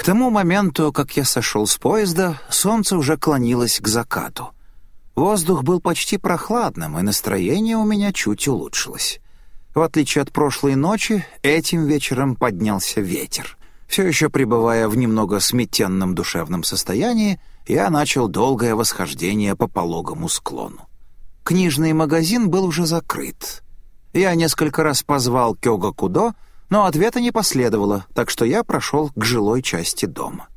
К тому моменту, как я сошел с поезда, солнце уже клонилось к закату. Воздух был почти прохладным, и настроение у меня чуть улучшилось. В отличие от прошлой ночи, этим вечером поднялся ветер. Все еще пребывая в немного сметенном душевном состоянии, я начал долгое восхождение по пологому склону. Книжный магазин был уже закрыт. Я несколько раз позвал Кёга Кудо, но ответа не последовало, так что я прошел к жилой части дома.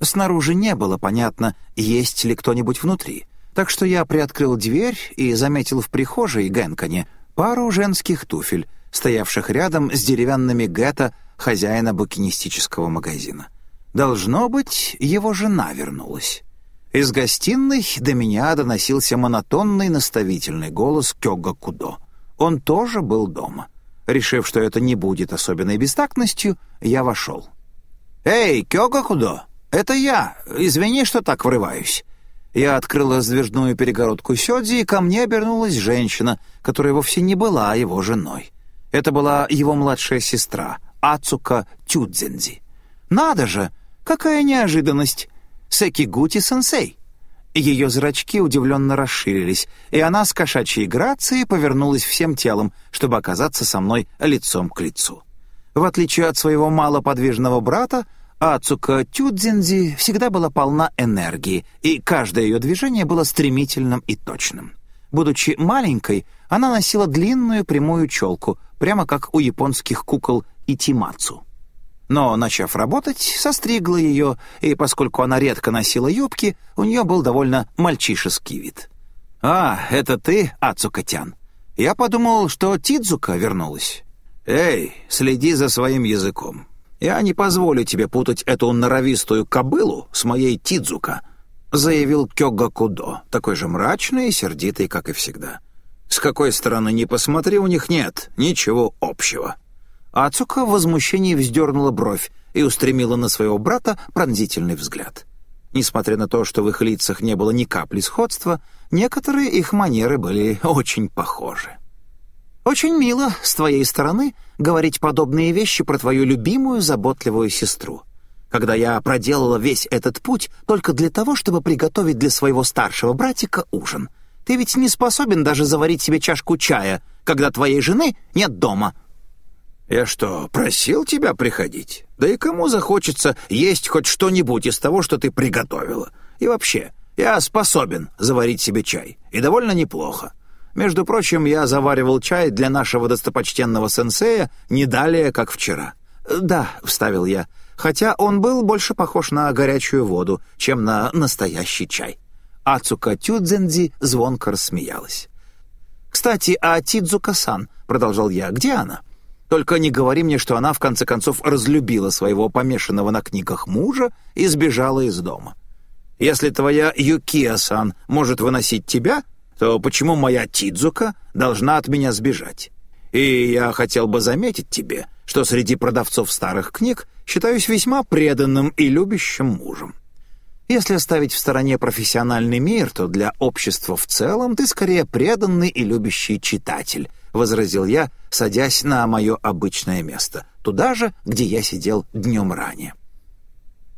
Снаружи не было понятно, есть ли кто-нибудь внутри, так что я приоткрыл дверь и заметил в прихожей Генконе пару женских туфель, стоявших рядом с деревянными гетто хозяина букинистического магазина. Должно быть, его жена вернулась. Из гостиной до меня доносился монотонный наставительный голос Кёга Кудо. Он тоже был дома. Решив, что это не будет особенной бестактностью, я вошел. «Эй, Кёгакудо, это я. Извини, что так врываюсь». Я открыла сдвижную перегородку Сёдзи, и ко мне обернулась женщина, которая вовсе не была его женой. Это была его младшая сестра, Ацука Тюдзензи. «Надо же! Какая неожиданность! Секигути-сенсей!» Ее зрачки удивленно расширились, и она с кошачьей грацией повернулась всем телом, чтобы оказаться со мной лицом к лицу. В отличие от своего малоподвижного брата, Ацука Тюдзинзи всегда была полна энергии, и каждое ее движение было стремительным и точным. Будучи маленькой, она носила длинную прямую челку, прямо как у японских кукол Итимацу но, начав работать, состригла ее, и поскольку она редко носила юбки, у нее был довольно мальчишеский вид. «А, это ты, Ацукатян? Я подумал, что Тидзука вернулась». «Эй, следи за своим языком. Я не позволю тебе путать эту норовистую кобылу с моей Тидзука», заявил Кёга Кудо, такой же мрачный и сердитый, как и всегда. «С какой стороны ни посмотри, у них нет ничего общего». Ацука в возмущении вздернула бровь и устремила на своего брата пронзительный взгляд. Несмотря на то, что в их лицах не было ни капли сходства, некоторые их манеры были очень похожи. «Очень мило с твоей стороны говорить подобные вещи про твою любимую заботливую сестру. Когда я проделала весь этот путь только для того, чтобы приготовить для своего старшего братика ужин. Ты ведь не способен даже заварить себе чашку чая, когда твоей жены нет дома», «Я что, просил тебя приходить? Да и кому захочется есть хоть что-нибудь из того, что ты приготовила? И вообще, я способен заварить себе чай, и довольно неплохо. Между прочим, я заваривал чай для нашего достопочтенного сенсея не далее, как вчера». «Да», — вставил я, хотя он был больше похож на горячую воду, чем на настоящий чай. Ацука Тюдзензи звонко рассмеялась. «Кстати, а Тидзука-сан», — продолжал я, — «где она?» Только не говори мне, что она в конце концов разлюбила своего помешанного на книгах мужа и сбежала из дома. Если твоя Юкия-сан может выносить тебя, то почему моя Тидзука должна от меня сбежать? И я хотел бы заметить тебе, что среди продавцов старых книг считаюсь весьма преданным и любящим мужем. Если оставить в стороне профессиональный мир, то для общества в целом ты скорее преданный и любящий читатель, возразил я, садясь на мое обычное место, туда же, где я сидел днем ранее.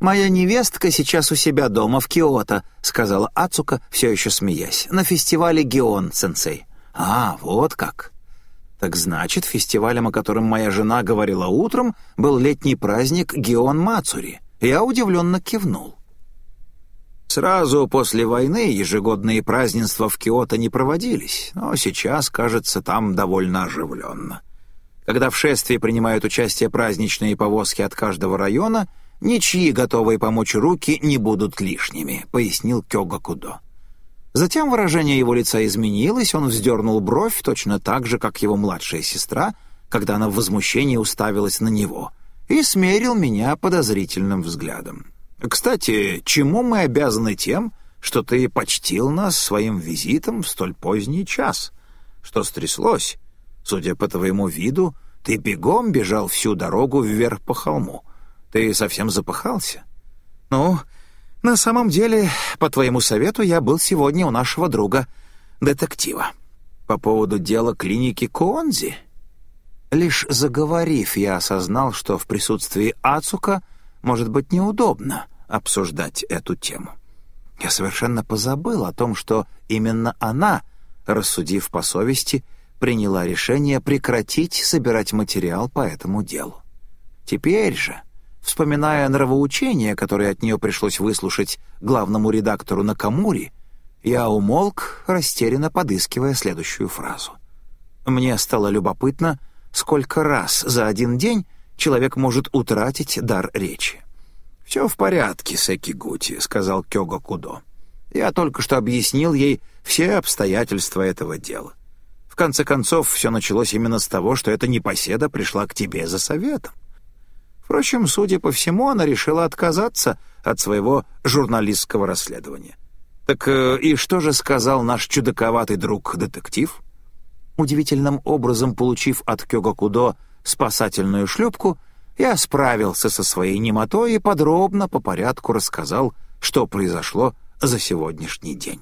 «Моя невестка сейчас у себя дома в Киото», — сказала Ацука, все еще смеясь, — «на фестивале Геон-сенсей». «А, вот как». Так значит, фестивалем, о котором моя жена говорила утром, был летний праздник Геон Мацури. Я удивленно кивнул. Сразу после войны ежегодные празднества в Киото не проводились, но сейчас, кажется, там довольно оживленно. Когда в шествии принимают участие праздничные повозки от каждого района, ничьи готовые помочь руки не будут лишними, пояснил Кёга Кудо. Затем выражение его лица изменилось, он вздернул бровь точно так же, как его младшая сестра, когда она в возмущении уставилась на него, и смерил меня подозрительным взглядом. Кстати, чему мы обязаны тем, что ты почтил нас своим визитом в столь поздний час? Что стряслось? Судя по твоему виду, ты бегом бежал всю дорогу вверх по холму. Ты совсем запыхался? Ну, на самом деле, по твоему совету, я был сегодня у нашего друга, детектива. По поводу дела клиники Куонзи. Лишь заговорив, я осознал, что в присутствии Ацука — может быть неудобно обсуждать эту тему. Я совершенно позабыл о том, что именно она, рассудив по совести, приняла решение прекратить собирать материал по этому делу. Теперь же, вспоминая нравоучение, которое от нее пришлось выслушать главному редактору Накамури, я умолк, растерянно подыскивая следующую фразу. Мне стало любопытно, сколько раз за один день человек может утратить дар речи. «Все в порядке, Секигути», — сказал Кёга Кудо. «Я только что объяснил ей все обстоятельства этого дела. В конце концов, все началось именно с того, что эта непоседа пришла к тебе за советом. Впрочем, судя по всему, она решила отказаться от своего журналистского расследования. Так э, и что же сказал наш чудаковатый друг-детектив?» Удивительным образом получив от Кёга Кудо спасательную шлюпку, я справился со своей немотой и подробно по порядку рассказал, что произошло за сегодняшний день.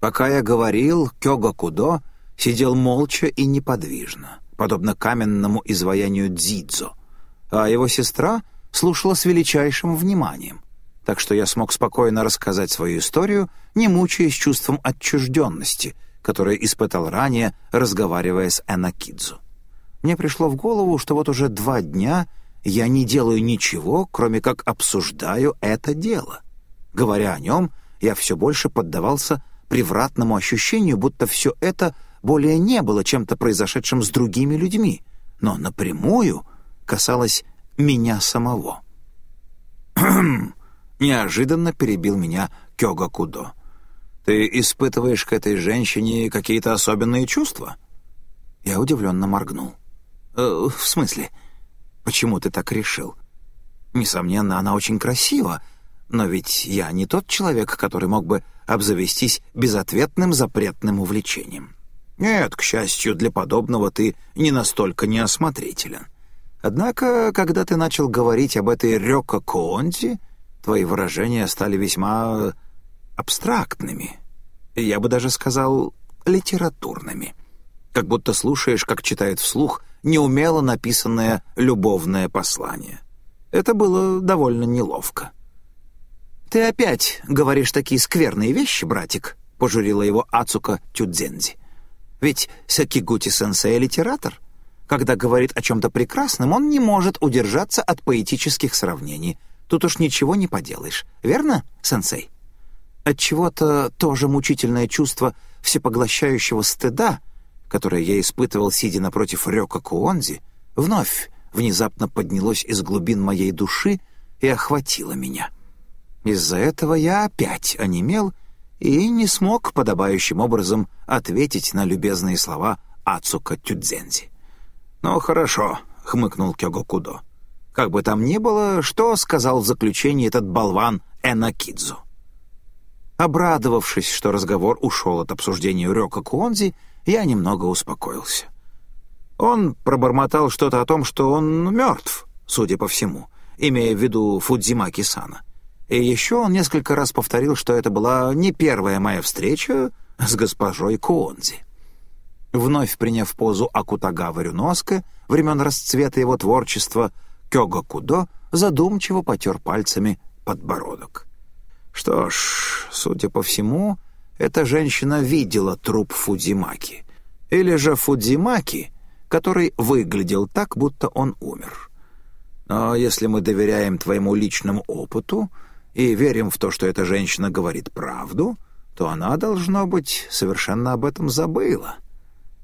Пока я говорил, Кёга Кудо сидел молча и неподвижно, подобно каменному изваянию Дзидзо, а его сестра слушала с величайшим вниманием, так что я смог спокойно рассказать свою историю, не мучаясь чувством отчужденности, которое испытал ранее, разговаривая с Энакидзу. Мне пришло в голову, что вот уже два дня я не делаю ничего, кроме как обсуждаю это дело. Говоря о нем, я все больше поддавался превратному ощущению, будто все это более не было чем-то произошедшим с другими людьми, но напрямую касалось меня самого. неожиданно перебил меня Кёга Кудо. «Ты испытываешь к этой женщине какие-то особенные чувства?» Я удивленно моргнул. Э, «В смысле? Почему ты так решил? Несомненно, она очень красива, но ведь я не тот человек, который мог бы обзавестись безответным запретным увлечением. Нет, к счастью, для подобного ты не настолько неосмотрителен. Однако, когда ты начал говорить об этой Рёка Коонти, твои выражения стали весьма абстрактными. Я бы даже сказал, литературными. Как будто слушаешь, как читает вслух неумело написанное любовное послание. Это было довольно неловко. «Ты опять говоришь такие скверные вещи, братик», — пожурила его Ацука Тюдзензи. «Ведь Сакигути-сенсей — литератор. Когда говорит о чем-то прекрасном, он не может удержаться от поэтических сравнений. Тут уж ничего не поделаешь. Верно, сенсей?» Отчего-то тоже мучительное чувство всепоглощающего стыда — которое я испытывал, сидя напротив Рёка Куонзи, вновь внезапно поднялось из глубин моей души и охватило меня. Из-за этого я опять онемел и не смог подобающим образом ответить на любезные слова Ацука Тюдзензи. «Ну, хорошо», — хмыкнул Кёго Кудо. «Как бы там ни было, что сказал в заключении этот болван Энакидзу?» Обрадовавшись, что разговор ушел от обсуждения Рёка Куонзи, я немного успокоился. Он пробормотал что-то о том, что он мертв, судя по всему, имея в виду Фудзимаки-сана. И еще он несколько раз повторил, что это была не первая моя встреча с госпожой Куонзи. Вновь приняв позу Акутагава Рюноске времен расцвета его творчества, Кёга Кудо задумчиво потер пальцами подбородок. Что ж, судя по всему, эта женщина видела труп Фудзимаки. Или же Фудзимаки, который выглядел так, будто он умер. Но если мы доверяем твоему личному опыту и верим в то, что эта женщина говорит правду, то она, должно быть, совершенно об этом забыла.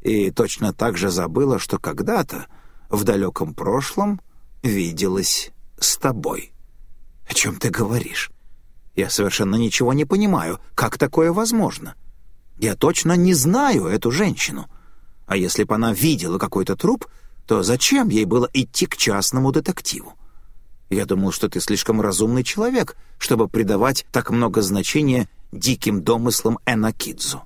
И точно так же забыла, что когда-то, в далеком прошлом, виделась с тобой. О чем ты говоришь? Я совершенно ничего не понимаю, как такое возможно. Я точно не знаю эту женщину. А если бы она видела какой-то труп, то зачем ей было идти к частному детективу? Я думал, что ты слишком разумный человек, чтобы придавать так много значения диким домыслам Энакидзу.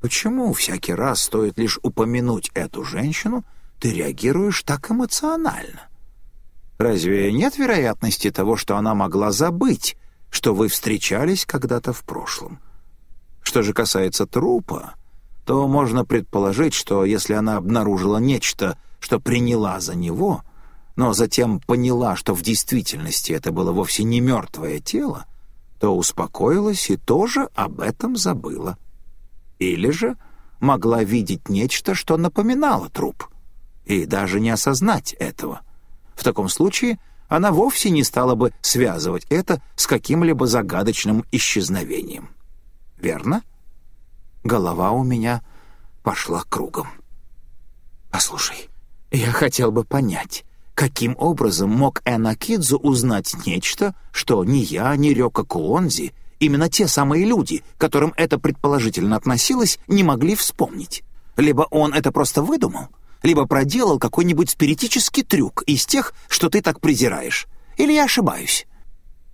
Почему всякий раз стоит лишь упомянуть эту женщину, ты реагируешь так эмоционально? Разве нет вероятности того, что она могла забыть что вы встречались когда-то в прошлом. Что же касается трупа, то можно предположить, что если она обнаружила нечто, что приняла за него, но затем поняла, что в действительности это было вовсе не мертвое тело, то успокоилась и тоже об этом забыла. Или же могла видеть нечто, что напоминало труп, и даже не осознать этого. В таком случае она вовсе не стала бы связывать это с каким-либо загадочным исчезновением. Верно? Голова у меня пошла кругом. «Послушай, я хотел бы понять, каким образом мог Энакидзу узнать нечто, что ни я, ни Рёка Куонзи, именно те самые люди, которым это предположительно относилось, не могли вспомнить? Либо он это просто выдумал, либо проделал какой-нибудь спиритический трюк из тех, что ты так презираешь. Или я ошибаюсь?»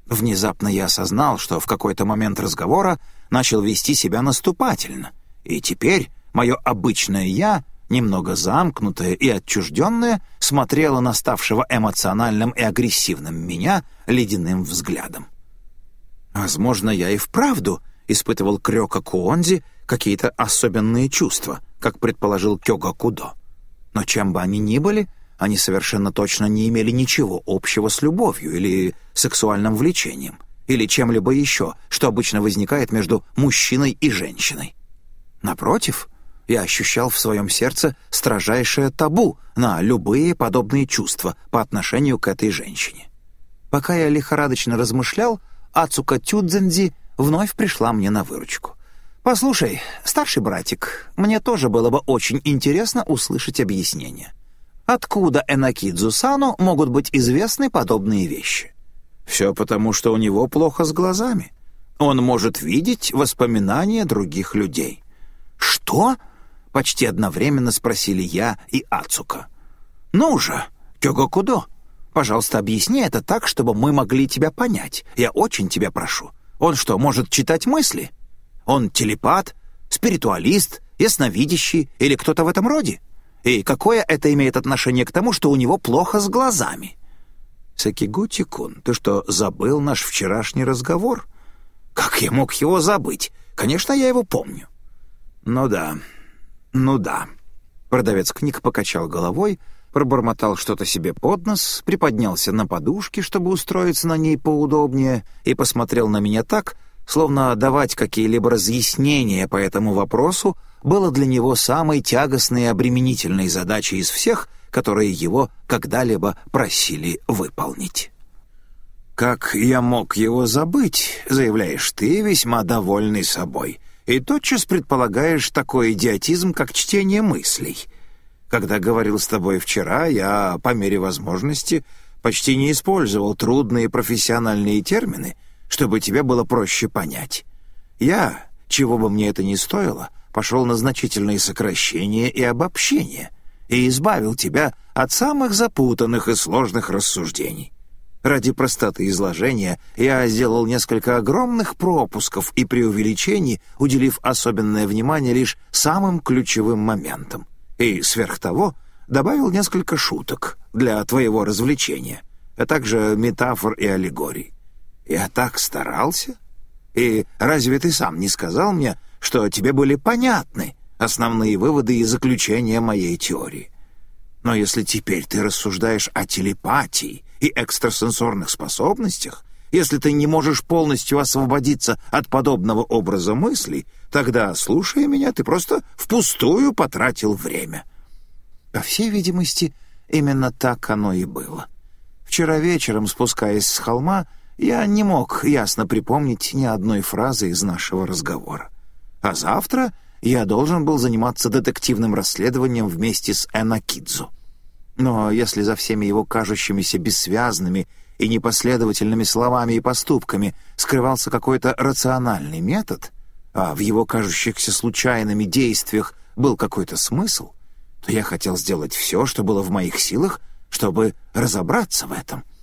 Внезапно я осознал, что в какой-то момент разговора начал вести себя наступательно, и теперь мое обычное «я», немного замкнутое и отчужденное, смотрело на ставшего эмоциональным и агрессивным меня ледяным взглядом. Возможно, я и вправду испытывал к Рёка Куонзи какие-то особенные чувства, как предположил Кёга Кудо. Но чем бы они ни были, они совершенно точно не имели ничего общего с любовью или сексуальным влечением, или чем-либо еще, что обычно возникает между мужчиной и женщиной. Напротив, я ощущал в своем сердце строжайшее табу на любые подобные чувства по отношению к этой женщине. Пока я лихорадочно размышлял, Ацука Тюдзензи вновь пришла мне на выручку. «Послушай, старший братик, мне тоже было бы очень интересно услышать объяснение. Откуда Энакидзу Сану могут быть известны подобные вещи?» «Все потому, что у него плохо с глазами. Он может видеть воспоминания других людей». «Что?» — почти одновременно спросили я и Ацука. «Ну же, Кёгокудо, пожалуйста, объясни это так, чтобы мы могли тебя понять. Я очень тебя прошу. Он что, может читать мысли?» Он телепат, спиритуалист, ясновидящий или кто-то в этом роде? И какое это имеет отношение к тому, что у него плохо с глазами? Сакигути-кун, ты что, забыл наш вчерашний разговор? Как я мог его забыть? Конечно, я его помню. Ну да, ну да. Продавец книг покачал головой, пробормотал что-то себе под нос, приподнялся на подушке, чтобы устроиться на ней поудобнее, и посмотрел на меня так, словно давать какие-либо разъяснения по этому вопросу было для него самой тягостной и обременительной задачей из всех, которые его когда-либо просили выполнить. «Как я мог его забыть?» — заявляешь ты, весьма довольный собой, и тотчас предполагаешь такой идиотизм, как чтение мыслей. Когда говорил с тобой вчера, я, по мере возможности, почти не использовал трудные профессиональные термины — чтобы тебе было проще понять. Я, чего бы мне это ни стоило, пошел на значительные сокращения и обобщения и избавил тебя от самых запутанных и сложных рассуждений. Ради простоты изложения я сделал несколько огромных пропусков и преувеличений, уделив особенное внимание лишь самым ключевым моментам. И, сверх того, добавил несколько шуток для твоего развлечения, а также метафор и аллегорий. Я так старался. И разве ты сам не сказал мне, что тебе были понятны основные выводы и заключения моей теории? Но если теперь ты рассуждаешь о телепатии и экстрасенсорных способностях, если ты не можешь полностью освободиться от подобного образа мыслей, тогда, слушая меня, ты просто впустую потратил время. По всей видимости, именно так оно и было. Вчера вечером, спускаясь с холма, я не мог ясно припомнить ни одной фразы из нашего разговора. А завтра я должен был заниматься детективным расследованием вместе с Энакидзу. Но если за всеми его кажущимися бессвязными и непоследовательными словами и поступками скрывался какой-то рациональный метод, а в его кажущихся случайными действиях был какой-то смысл, то я хотел сделать все, что было в моих силах, чтобы разобраться в этом —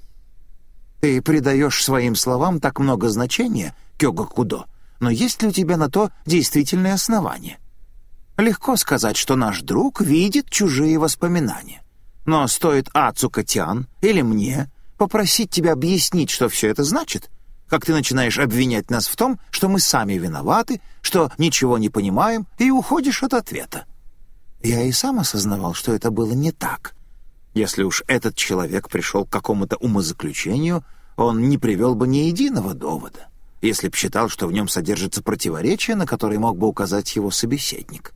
ты придаешь своим словам так много значения, Кёга Кудо, но есть ли у тебя на то действительное основание? Легко сказать, что наш друг видит чужие воспоминания. Но стоит Ацука Тян или мне попросить тебя объяснить, что все это значит, как ты начинаешь обвинять нас в том, что мы сами виноваты, что ничего не понимаем, и уходишь от ответа. Я и сам осознавал, что это было не так. Если уж этот человек пришел к какому-то умозаключению, он не привел бы ни единого довода, если б считал, что в нем содержится противоречие, на которое мог бы указать его собеседник.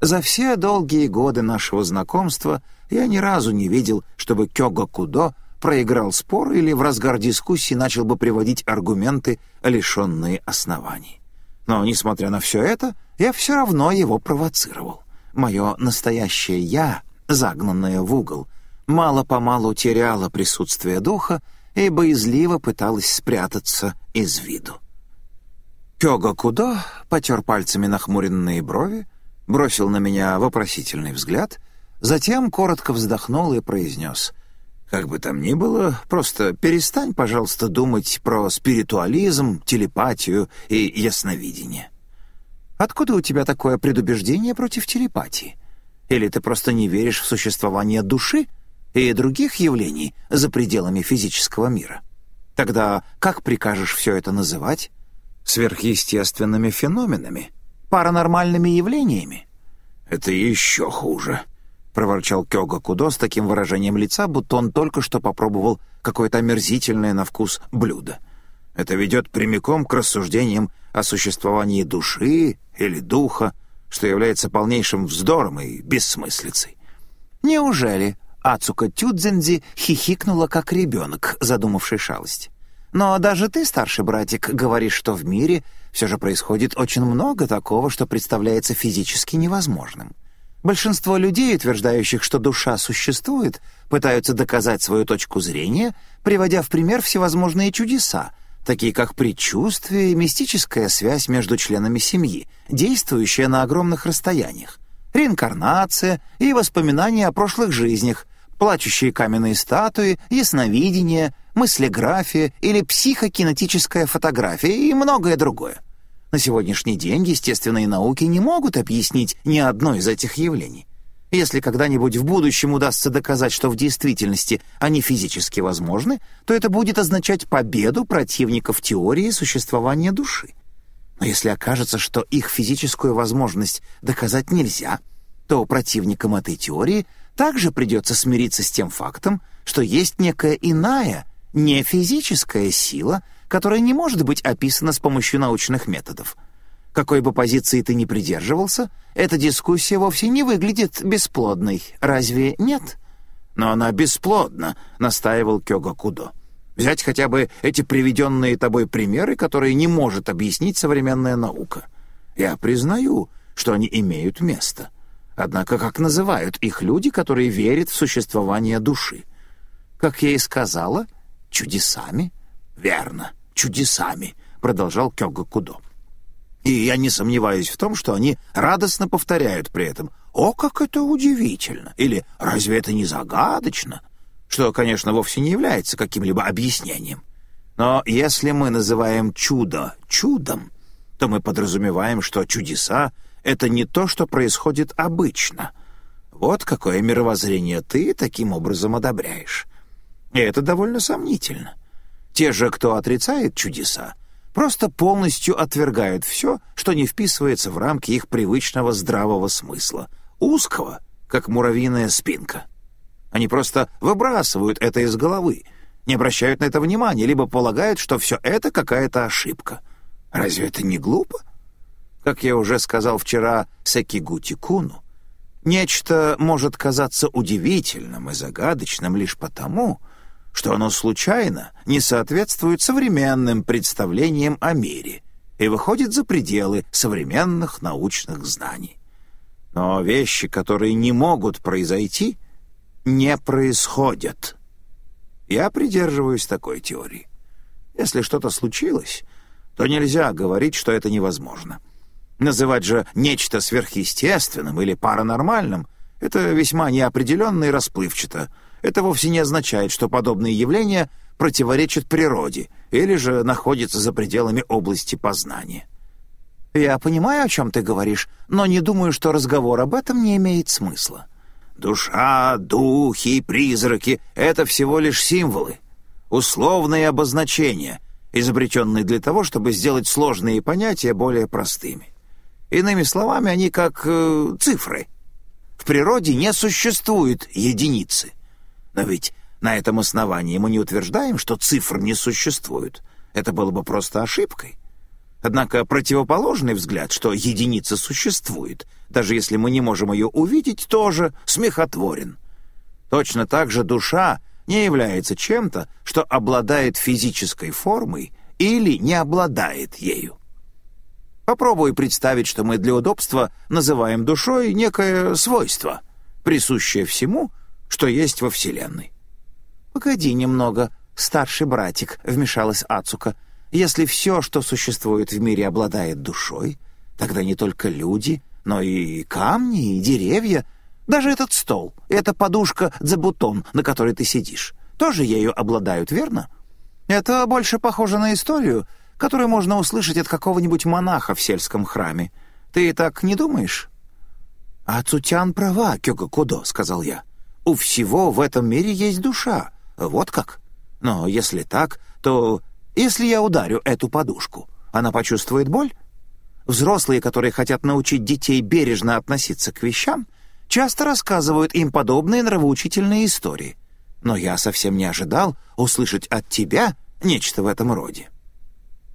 За все долгие годы нашего знакомства я ни разу не видел, чтобы Кёга Кудо проиграл спор или в разгар дискуссии начал бы приводить аргументы, лишенные оснований. Но, несмотря на все это, я все равно его провоцировал. Мое настоящее «я», загнанное в угол, мало-помалу теряло присутствие духа и боязливо пыталась спрятаться из виду. Кёга Кудо потер пальцами нахмуренные брови, бросил на меня вопросительный взгляд, затем коротко вздохнул и произнес «Как бы там ни было, просто перестань, пожалуйста, думать про спиритуализм, телепатию и ясновидение». «Откуда у тебя такое предубеждение против телепатии? Или ты просто не веришь в существование души и других явлений за пределами физического мира? Тогда как прикажешь все это называть? Сверхъестественными феноменами?» паранормальными явлениями». «Это еще хуже», — проворчал Кёга Кудо с таким выражением лица, будто он только что попробовал какое-то омерзительное на вкус блюдо. «Это ведет прямиком к рассуждениям о существовании души или духа, что является полнейшим вздором и бессмыслицей». «Неужели?» — Ацука Тюдзензи хихикнула, как ребенок, задумавший шалость. «Но даже ты, старший братик, говоришь, что в мире все же происходит очень много такого, что представляется физически невозможным. Большинство людей, утверждающих, что душа существует, пытаются доказать свою точку зрения, приводя в пример всевозможные чудеса, такие как предчувствие и мистическая связь между членами семьи, действующая на огромных расстояниях, реинкарнация и воспоминания о прошлых жизнях, плачущие каменные статуи, ясновидение, мыслеграфия или психокинетическая фотография и многое другое. На сегодняшний день естественные науки не могут объяснить ни одно из этих явлений. Если когда-нибудь в будущем удастся доказать, что в действительности они физически возможны, то это будет означать победу противников теории существования души. Но если окажется, что их физическую возможность доказать нельзя, то противникам этой теории также придется смириться с тем фактом, что есть некая иная, не физическая сила, которая не может быть описана с помощью научных методов. Какой бы позиции ты ни придерживался, эта дискуссия вовсе не выглядит бесплодной, разве нет? Но она бесплодна, настаивал Кёга Кудо. Взять хотя бы эти приведенные тобой примеры, которые не может объяснить современная наука. Я признаю, что они имеют место. Однако как называют их люди, которые верят в существование души? Как я и сказала, чудесами. Верно, чудесами, продолжал Кёга Кудо. И я не сомневаюсь в том, что они радостно повторяют при этом «О, как это удивительно!» или «Разве это не загадочно?» что, конечно, вовсе не является каким-либо объяснением. Но если мы называем чудо чудом, то мы подразумеваем, что чудеса — это не то, что происходит обычно. Вот какое мировоззрение ты таким образом одобряешь. И это довольно сомнительно. Те же, кто отрицает чудеса, просто полностью отвергают все, что не вписывается в рамки их привычного здравого смысла, узкого, как муравьиная спинка. Они просто выбрасывают это из головы, не обращают на это внимания, либо полагают, что все это какая-то ошибка. Разве это не глупо? Как я уже сказал вчера Секигути Куну, нечто может казаться удивительным и загадочным лишь потому, что оно случайно не соответствует современным представлениям о мире и выходит за пределы современных научных знаний. Но вещи, которые не могут произойти, не происходят. Я придерживаюсь такой теории. Если что-то случилось, то нельзя говорить, что это невозможно. Называть же нечто сверхъестественным или паранормальным — это весьма неопределенно и расплывчато — это вовсе не означает, что подобные явления противоречат природе или же находятся за пределами области познания. Я понимаю, о чем ты говоришь, но не думаю, что разговор об этом не имеет смысла. Душа, духи и призраки — это всего лишь символы, условные обозначения, изобретенные для того, чтобы сделать сложные понятия более простыми. Иными словами, они как э, цифры. В природе не существует единицы — Но ведь на этом основании мы не утверждаем, что цифр не существует. Это было бы просто ошибкой. Однако противоположный взгляд, что единица существует, даже если мы не можем ее увидеть, тоже смехотворен. Точно так же душа не является чем-то, что обладает физической формой или не обладает ею. Попробуй представить, что мы для удобства называем душой некое свойство, присущее всему, что есть во Вселенной. «Погоди немного, старший братик», — вмешалась Ацука. «Если все, что существует в мире, обладает душой, тогда не только люди, но и камни, и деревья, даже этот стол, эта подушка бутон, на которой ты сидишь, тоже ею обладают, верно? Это больше похоже на историю, которую можно услышать от какого-нибудь монаха в сельском храме. Ты так не думаешь?» «А Цутян права, Кёга Кудо», — сказал я. «У всего в этом мире есть душа. Вот как. Но если так, то если я ударю эту подушку, она почувствует боль? Взрослые, которые хотят научить детей бережно относиться к вещам, часто рассказывают им подобные нравоучительные истории. Но я совсем не ожидал услышать от тебя нечто в этом роде.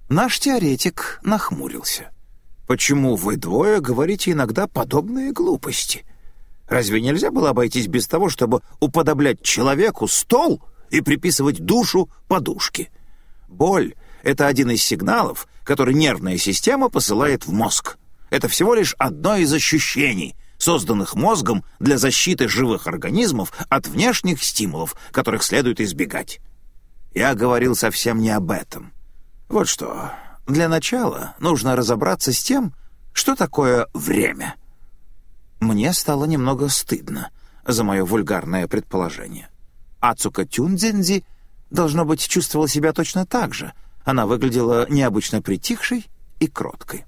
Наш теоретик нахмурился. «Почему вы двое говорите иногда подобные глупости? Разве нельзя было обойтись без того, чтобы уподоблять человеку стол и приписывать душу подушке? Боль — это один из сигналов, который нервная система посылает в мозг. Это всего лишь одно из ощущений, созданных мозгом для защиты живых организмов от внешних стимулов, которых следует избегать. Я говорил совсем не об этом. Вот что, для начала нужно разобраться с тем, что такое время. Мне стало немного стыдно за мое вульгарное предположение. Ацука Тюндзензи, должно быть, чувствовала себя точно так же. Она выглядела необычно притихшей и кроткой.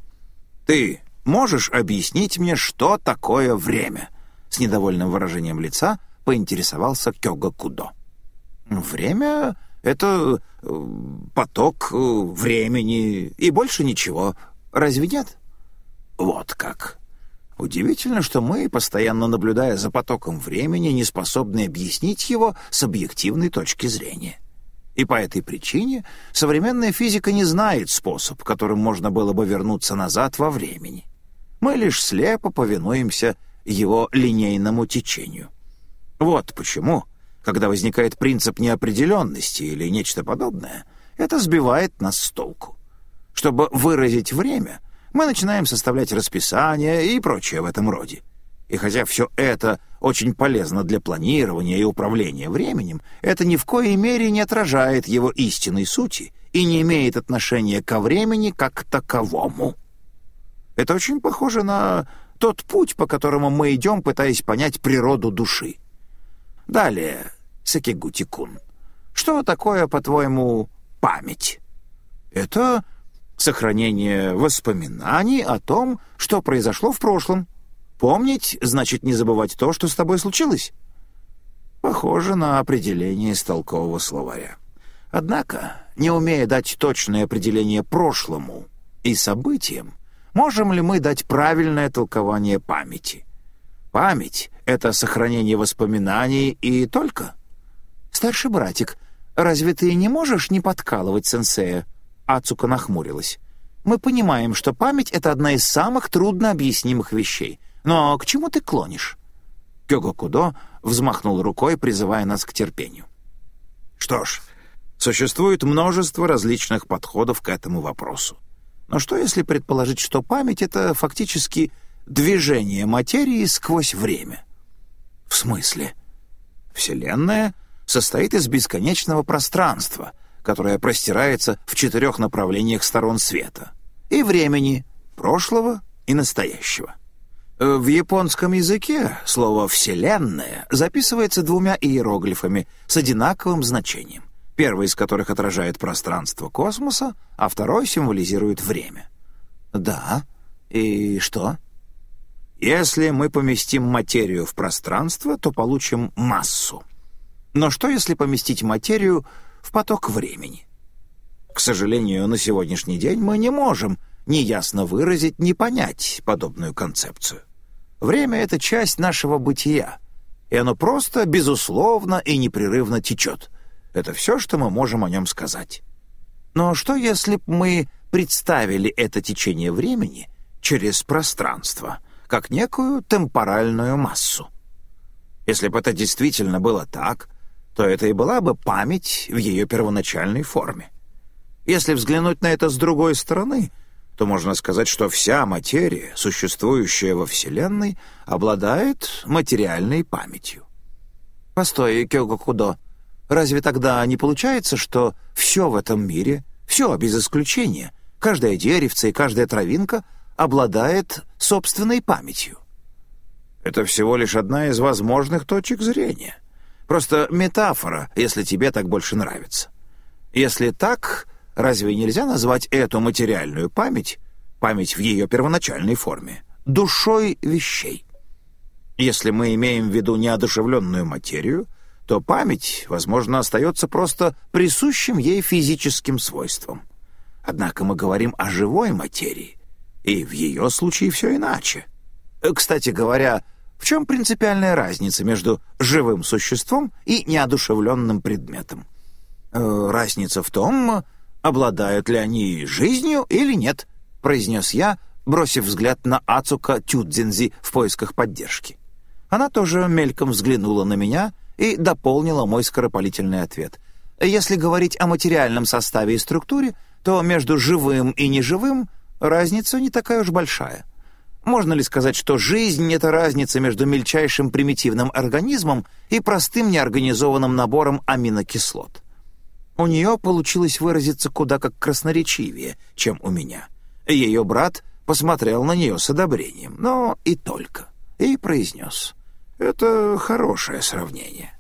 «Ты можешь объяснить мне, что такое время?» С недовольным выражением лица поинтересовался Кёга Кудо. «Время — это э, поток э, времени и больше ничего. Разве нет?» «Вот как!» Удивительно, что мы, постоянно наблюдая за потоком времени, не способны объяснить его с объективной точки зрения. И по этой причине современная физика не знает способ, которым можно было бы вернуться назад во времени. Мы лишь слепо повинуемся его линейному течению. Вот почему, когда возникает принцип неопределенности или нечто подобное, это сбивает нас с толку. Чтобы выразить время — мы начинаем составлять расписание и прочее в этом роде. И хотя все это очень полезно для планирования и управления временем, это ни в коей мере не отражает его истинной сути и не имеет отношения ко времени как таковому. Это очень похоже на тот путь, по которому мы идем, пытаясь понять природу души. Далее, Сакигути-кун, что такое, по-твоему, память? Это сохранение воспоминаний о том, что произошло в прошлом. Помнить значит не забывать то, что с тобой случилось. Похоже на определение из толкового словаря. Однако, не умея дать точное определение прошлому и событиям, можем ли мы дать правильное толкование памяти? Память — это сохранение воспоминаний и только. Старший братик, разве ты не можешь не подкалывать сенсея? Ацука нахмурилась. «Мы понимаем, что память — это одна из самых труднообъяснимых вещей. Но к чему ты клонишь?» Кёго Кудо взмахнул рукой, призывая нас к терпению. «Что ж, существует множество различных подходов к этому вопросу. Но что если предположить, что память — это фактически движение материи сквозь время?» «В смысле?» «Вселенная состоит из бесконечного пространства — которая простирается в четырех направлениях сторон света, и времени, прошлого и настоящего. Э, в японском языке слово «вселенная» записывается двумя иероглифами с одинаковым значением, первый из которых отражает пространство космоса, а второй символизирует время. «Да? И что?» Если мы поместим материю в пространство, то получим массу. Но что, если поместить материю в поток времени. К сожалению, на сегодняшний день мы не можем ни ясно выразить, ни понять подобную концепцию. Время — это часть нашего бытия, и оно просто, безусловно и непрерывно течет. Это все, что мы можем о нем сказать. Но что, если б мы представили это течение времени через пространство, как некую темпоральную массу? Если бы это действительно было так, то это и была бы память в ее первоначальной форме. Если взглянуть на это с другой стороны, то можно сказать, что вся материя, существующая во Вселенной, обладает материальной памятью. Постой, Кёга Кудо, разве тогда не получается, что все в этом мире, все без исключения, каждое деревце и каждая травинка обладает собственной памятью? Это всего лишь одна из возможных точек зрения. Просто метафора, если тебе так больше нравится. Если так, Разве нельзя назвать эту материальную память, память в ее первоначальной форме, душой вещей? Если мы имеем в виду неодушевленную материю, то память, возможно, остается просто присущим ей физическим свойством. Однако мы говорим о живой материи, и в ее случае все иначе. Кстати говоря, в чем принципиальная разница между живым существом и неодушевленным предметом? Э, разница в том, обладают ли они жизнью или нет», — произнес я, бросив взгляд на Ацука Тюдзинзи в поисках поддержки. Она тоже мельком взглянула на меня и дополнила мой скоропалительный ответ. «Если говорить о материальном составе и структуре, то между живым и неживым разница не такая уж большая. Можно ли сказать, что жизнь — это разница между мельчайшим примитивным организмом и простым неорганизованным набором аминокислот?» У нее получилось выразиться куда как красноречивее, чем у меня. Ее брат посмотрел на нее с одобрением, но и только, и произнес. «Это хорошее сравнение.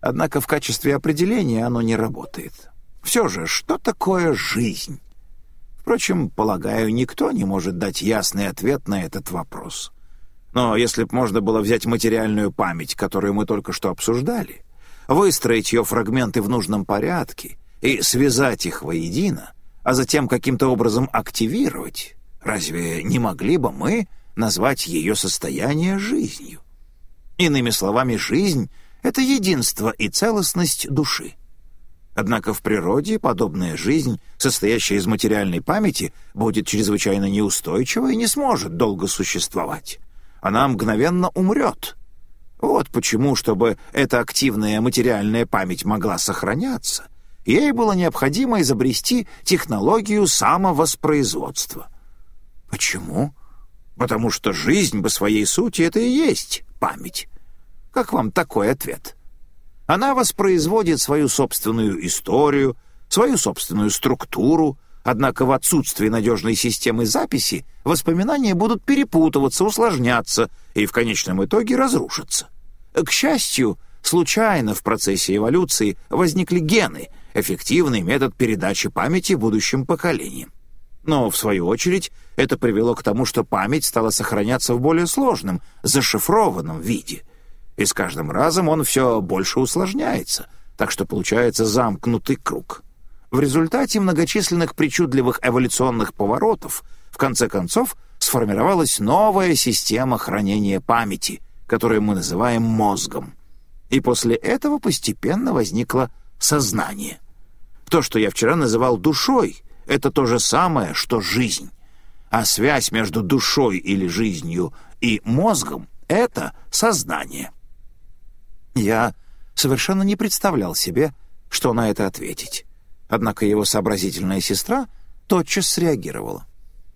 Однако в качестве определения оно не работает. Все же, что такое жизнь?» Впрочем, полагаю, никто не может дать ясный ответ на этот вопрос. Но если б можно было взять материальную память, которую мы только что обсуждали, выстроить ее фрагменты в нужном порядке и связать их воедино, а затем каким-то образом активировать, разве не могли бы мы назвать ее состояние жизнью? Иными словами, жизнь — это единство и целостность души. Однако в природе подобная жизнь, состоящая из материальной памяти, будет чрезвычайно неустойчива и не сможет долго существовать. Она мгновенно умрет — вот почему, чтобы эта активная материальная память могла сохраняться, ей было необходимо изобрести технологию самовоспроизводства. Почему? Потому что жизнь по своей сути — это и есть память. Как вам такой ответ? Она воспроизводит свою собственную историю, свою собственную структуру, однако в отсутствии надежной системы записи воспоминания будут перепутываться, усложняться и в конечном итоге разрушиться. К счастью, случайно в процессе эволюции возникли гены, эффективный метод передачи памяти будущим поколениям. Но, в свою очередь, это привело к тому, что память стала сохраняться в более сложном, зашифрованном виде. И с каждым разом он все больше усложняется, так что получается замкнутый круг. В результате многочисленных причудливых эволюционных поворотов в конце концов сформировалась новая система хранения памяти, которое мы называем мозгом. И после этого постепенно возникло сознание. То, что я вчера называл душой, это то же самое, что жизнь. А связь между душой или жизнью и мозгом — это сознание. Я совершенно не представлял себе, что на это ответить. Однако его сообразительная сестра тотчас среагировала.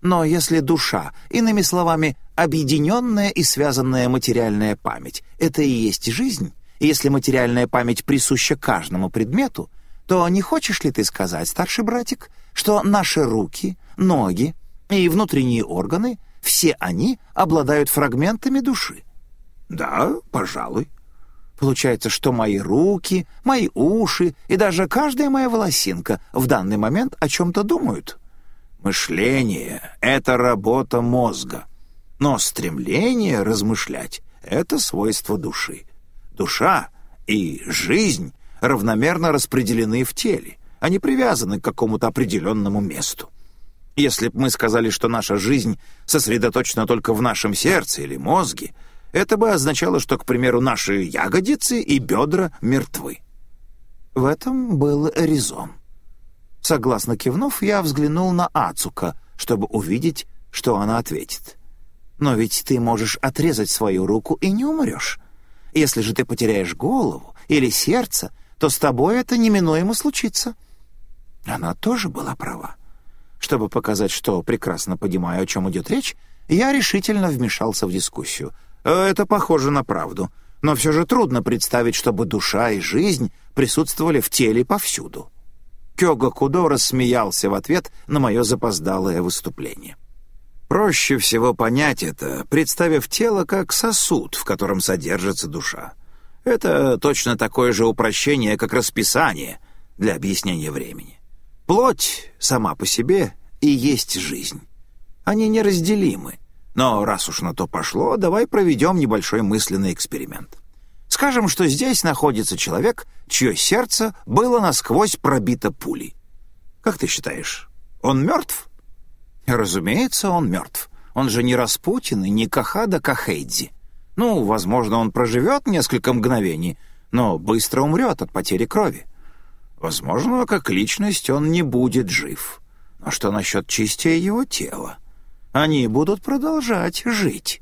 Но если душа, иными словами, объединенная и связанная материальная память, это и есть жизнь, если материальная память присуща каждому предмету, то не хочешь ли ты сказать, старший братик, что наши руки, ноги и внутренние органы, все они обладают фрагментами души? Да, пожалуй. Получается, что мои руки, мои уши и даже каждая моя волосинка в данный момент о чем-то думают. Мышление — это работа мозга. Но стремление размышлять — это свойство души. Душа и жизнь равномерно распределены в теле, они привязаны к какому-то определенному месту. Если бы мы сказали, что наша жизнь сосредоточена только в нашем сердце или мозге, это бы означало, что, к примеру, наши ягодицы и бедра мертвы. В этом был резон. Согласно кивнув, я взглянул на Ацука, чтобы увидеть, что она ответит. «Но ведь ты можешь отрезать свою руку и не умрешь. Если же ты потеряешь голову или сердце, то с тобой это неминуемо случится». Она тоже была права. Чтобы показать, что прекрасно понимаю, о чем идет речь, я решительно вмешался в дискуссию. «Э, «Это похоже на правду, но все же трудно представить, чтобы душа и жизнь присутствовали в теле повсюду». Кёга Кудо рассмеялся в ответ на мое запоздалое выступление. Проще всего понять это, представив тело как сосуд, в котором содержится душа. Это точно такое же упрощение, как расписание для объяснения времени. Плоть сама по себе и есть жизнь. Они неразделимы. Но раз уж на то пошло, давай проведем небольшой мысленный эксперимент. Скажем, что здесь находится человек, чье сердце было насквозь пробито пулей. Как ты считаешь, он мертв? Разумеется, он мертв. Он же не Распутин и не Кахада Кахейдзи. Ну, возможно, он проживет несколько мгновений, но быстро умрет от потери крови. Возможно, как личность он не будет жив. А что насчет частей его тела? Они будут продолжать жить.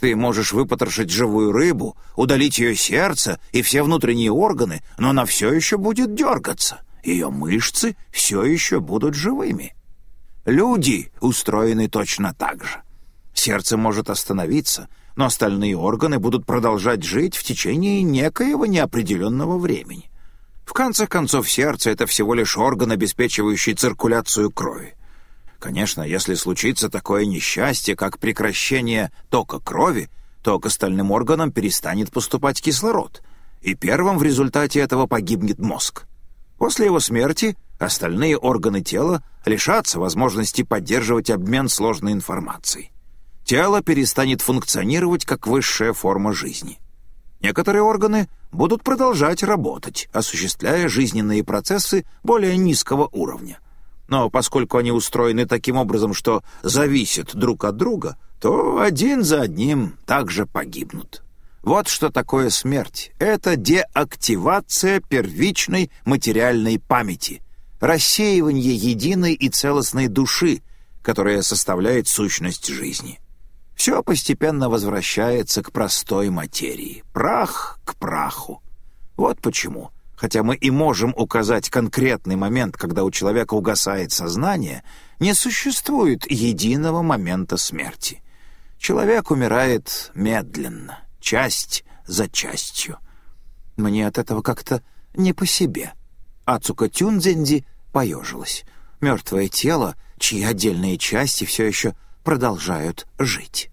Ты можешь выпотрошить живую рыбу, удалить ее сердце и все внутренние органы, но она все еще будет дергаться. Ее мышцы все еще будут живыми. Люди устроены точно так же. Сердце может остановиться, но остальные органы будут продолжать жить в течение некоего неопределенного времени. В конце концов, сердце — это всего лишь орган, обеспечивающий циркуляцию крови. Конечно, если случится такое несчастье, как прекращение тока крови, то к остальным органам перестанет поступать кислород, и первым в результате этого погибнет мозг. После его смерти остальные органы тела лишатся возможности поддерживать обмен сложной информацией. Тело перестанет функционировать как высшая форма жизни. Некоторые органы будут продолжать работать, осуществляя жизненные процессы более низкого уровня. Но поскольку они устроены таким образом, что зависят друг от друга, то один за одним также погибнут. Вот что такое смерть. Это деактивация первичной материальной памяти, рассеивание единой и целостной души, которая составляет сущность жизни. Все постепенно возвращается к простой материи, прах к праху. Вот почему, хотя мы и можем указать конкретный момент, когда у человека угасает сознание, не существует единого момента смерти. Человек умирает медленно, часть за частью. Мне от этого как-то не по себе. Ацука Тюнзенди поежилась. Мертвое тело, чьи отдельные части все еще продолжают жить.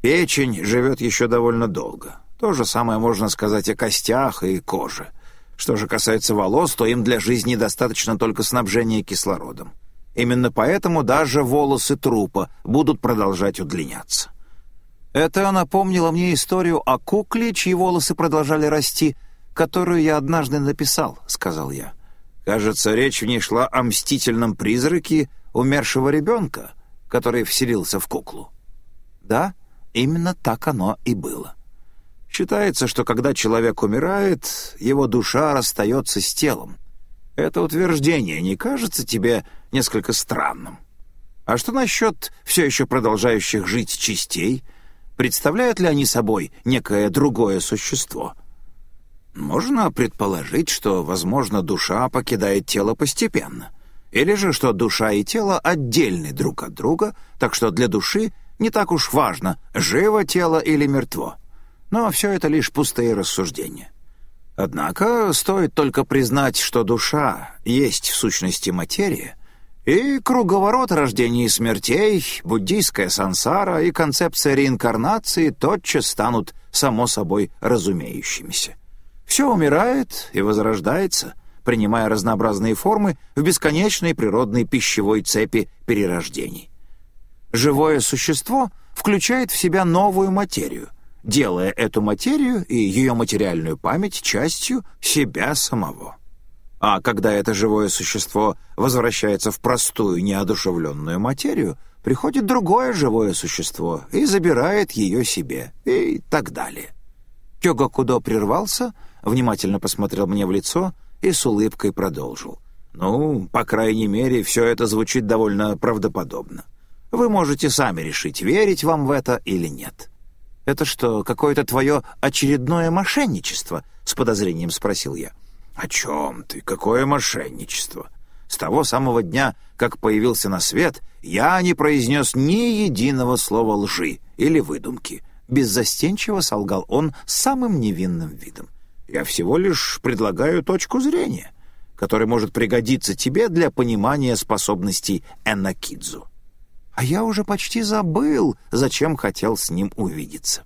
Печень живет еще довольно долго. То же самое можно сказать о костях и коже. Что же касается волос, то им для жизни достаточно только снабжения кислородом. Именно поэтому даже волосы трупа будут продолжать удлиняться. Это напомнило мне историю о кукле, чьи волосы продолжали расти, которую я однажды написал, — сказал я. Кажется, речь в ней шла о мстительном призраке умершего ребенка, который вселился в куклу. Да, именно так оно и было. Считается, что когда человек умирает, его душа расстается с телом. Это утверждение не кажется тебе несколько странным? А что насчет все еще продолжающих жить частей? Представляют ли они собой некое другое существо? Можно предположить, что, возможно, душа покидает тело постепенно. Или же, что душа и тело отдельны друг от друга, так что для души не так уж важно, живо тело или мертво. Но все это лишь пустые рассуждения. Однако стоит только признать, что душа есть в сущности материя, и круговорот рождений и смертей, буддийская сансара и концепция реинкарнации тотчас станут само собой разумеющимися. Все умирает и возрождается, принимая разнообразные формы в бесконечной природной пищевой цепи перерождений. Живое существо включает в себя новую материю, делая эту материю и ее материальную память частью себя самого. А когда это живое существо возвращается в простую неодушевленную материю, приходит другое живое существо и забирает ее себе, и так далее. Кёгакудо прервался, внимательно посмотрел мне в лицо и с улыбкой продолжил. «Ну, по крайней мере, все это звучит довольно правдоподобно. Вы можете сами решить, верить вам в это или нет». «Это что, какое-то твое очередное мошенничество?» — с подозрением спросил я. «О чем ты? Какое мошенничество? С того самого дня, как появился на свет, я не произнес ни единого слова лжи или выдумки». Беззастенчиво солгал он самым невинным видом. «Я всего лишь предлагаю точку зрения, которая может пригодиться тебе для понимания способностей Эннакидзу». А я уже почти забыл, зачем хотел с ним увидеться.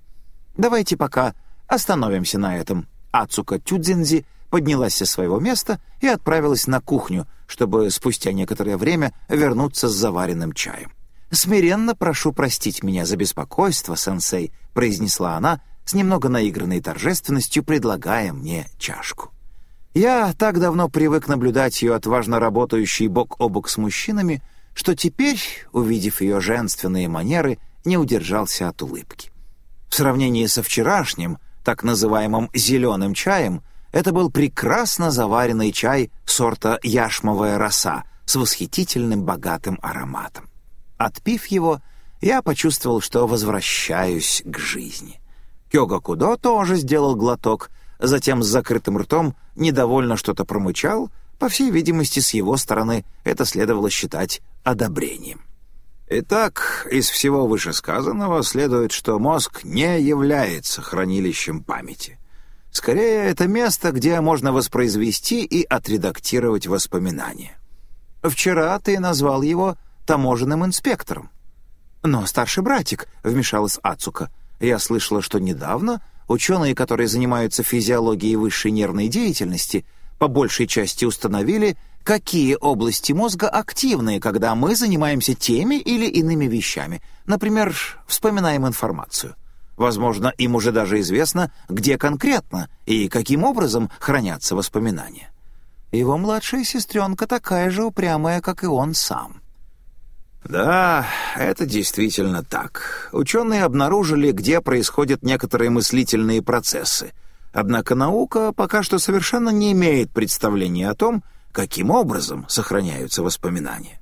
Давайте пока остановимся на этом. Ацука Тюдзинзи поднялась со своего места и отправилась на кухню, чтобы спустя некоторое время вернуться с заваренным чаем. «Смиренно прошу простить меня за беспокойство, сенсей», — произнесла она с немного наигранной торжественностью, предлагая мне чашку. Я так давно привык наблюдать ее отважно работающей бок о бок с мужчинами, что теперь, увидев ее женственные манеры, не удержался от улыбки. В сравнении со вчерашним, так называемым «зеленым чаем», это был прекрасно заваренный чай сорта яшмовая роса с восхитительным богатым ароматом. Отпив его, я почувствовал, что возвращаюсь к жизни. Кёга Кудо тоже сделал глоток, затем с закрытым ртом недовольно что-то промычал, по всей видимости, с его стороны это следовало считать одобрением. Итак, из всего вышесказанного следует, что мозг не является хранилищем памяти. Скорее, это место, где можно воспроизвести и отредактировать воспоминания. Вчера ты назвал его таможенным инспектором. Но, старший братик, — вмешалась Ацука, — я слышала, что недавно ученые, которые занимаются физиологией высшей нервной деятельности, по большей части установили, какие области мозга активны, когда мы занимаемся теми или иными вещами, например, вспоминаем информацию. Возможно, им уже даже известно, где конкретно и каким образом хранятся воспоминания. Его младшая сестренка такая же упрямая, как и он сам. Да, это действительно так. Ученые обнаружили, где происходят некоторые мыслительные процессы. Однако наука пока что совершенно не имеет представления о том, каким образом сохраняются воспоминания.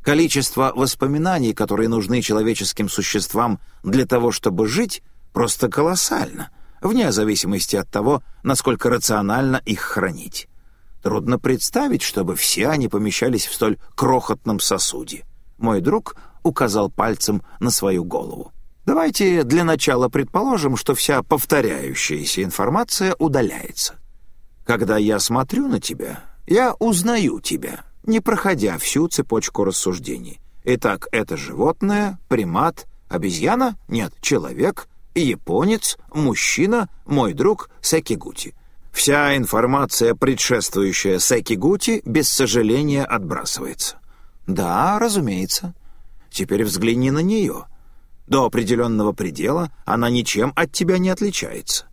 Количество воспоминаний, которые нужны человеческим существам для того, чтобы жить, просто колоссально, вне зависимости от того, насколько рационально их хранить. Трудно представить, чтобы все они помещались в столь крохотном сосуде. Мой друг указал пальцем на свою голову. Давайте для начала предположим, что вся повторяющаяся информация удаляется. Когда я смотрю на тебя, я узнаю тебя, не проходя всю цепочку рассуждений. Итак, это животное, примат, обезьяна, нет, человек, японец, мужчина, мой друг Секигути. Вся информация, предшествующая Секигути, без сожаления отбрасывается. Да, разумеется. Теперь взгляни на нее. До определенного предела она ничем от тебя не отличается.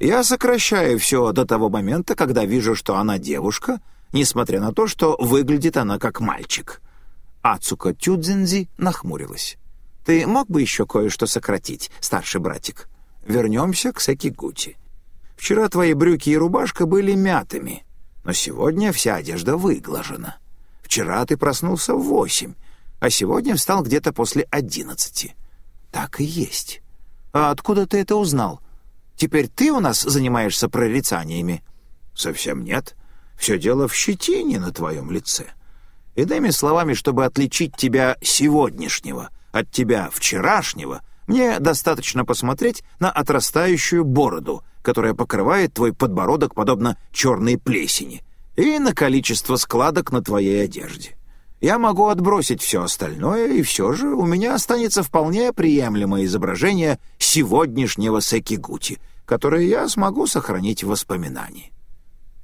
Я сокращаю все до того момента, когда вижу, что она девушка, несмотря на то, что выглядит она как мальчик. Ацука Тюдзинзи нахмурилась. «Ты мог бы еще кое-что сократить, старший братик? Вернемся к Секигути. Вчера твои брюки и рубашка были мятыми, но сегодня вся одежда выглажена. Вчера ты проснулся в восемь, а сегодня встал где-то после одиннадцати. Так и есть. А откуда ты это узнал? Теперь ты у нас занимаешься прорицаниями? Совсем нет. Все дело в щетине на твоем лице. Иными словами, чтобы отличить тебя сегодняшнего от тебя вчерашнего, мне достаточно посмотреть на отрастающую бороду, которая покрывает твой подбородок подобно черной плесени, и на количество складок на твоей одежде. Я могу отбросить все остальное, и все же у меня останется вполне приемлемое изображение сегодняшнего Секигути, которое я смогу сохранить в воспоминании.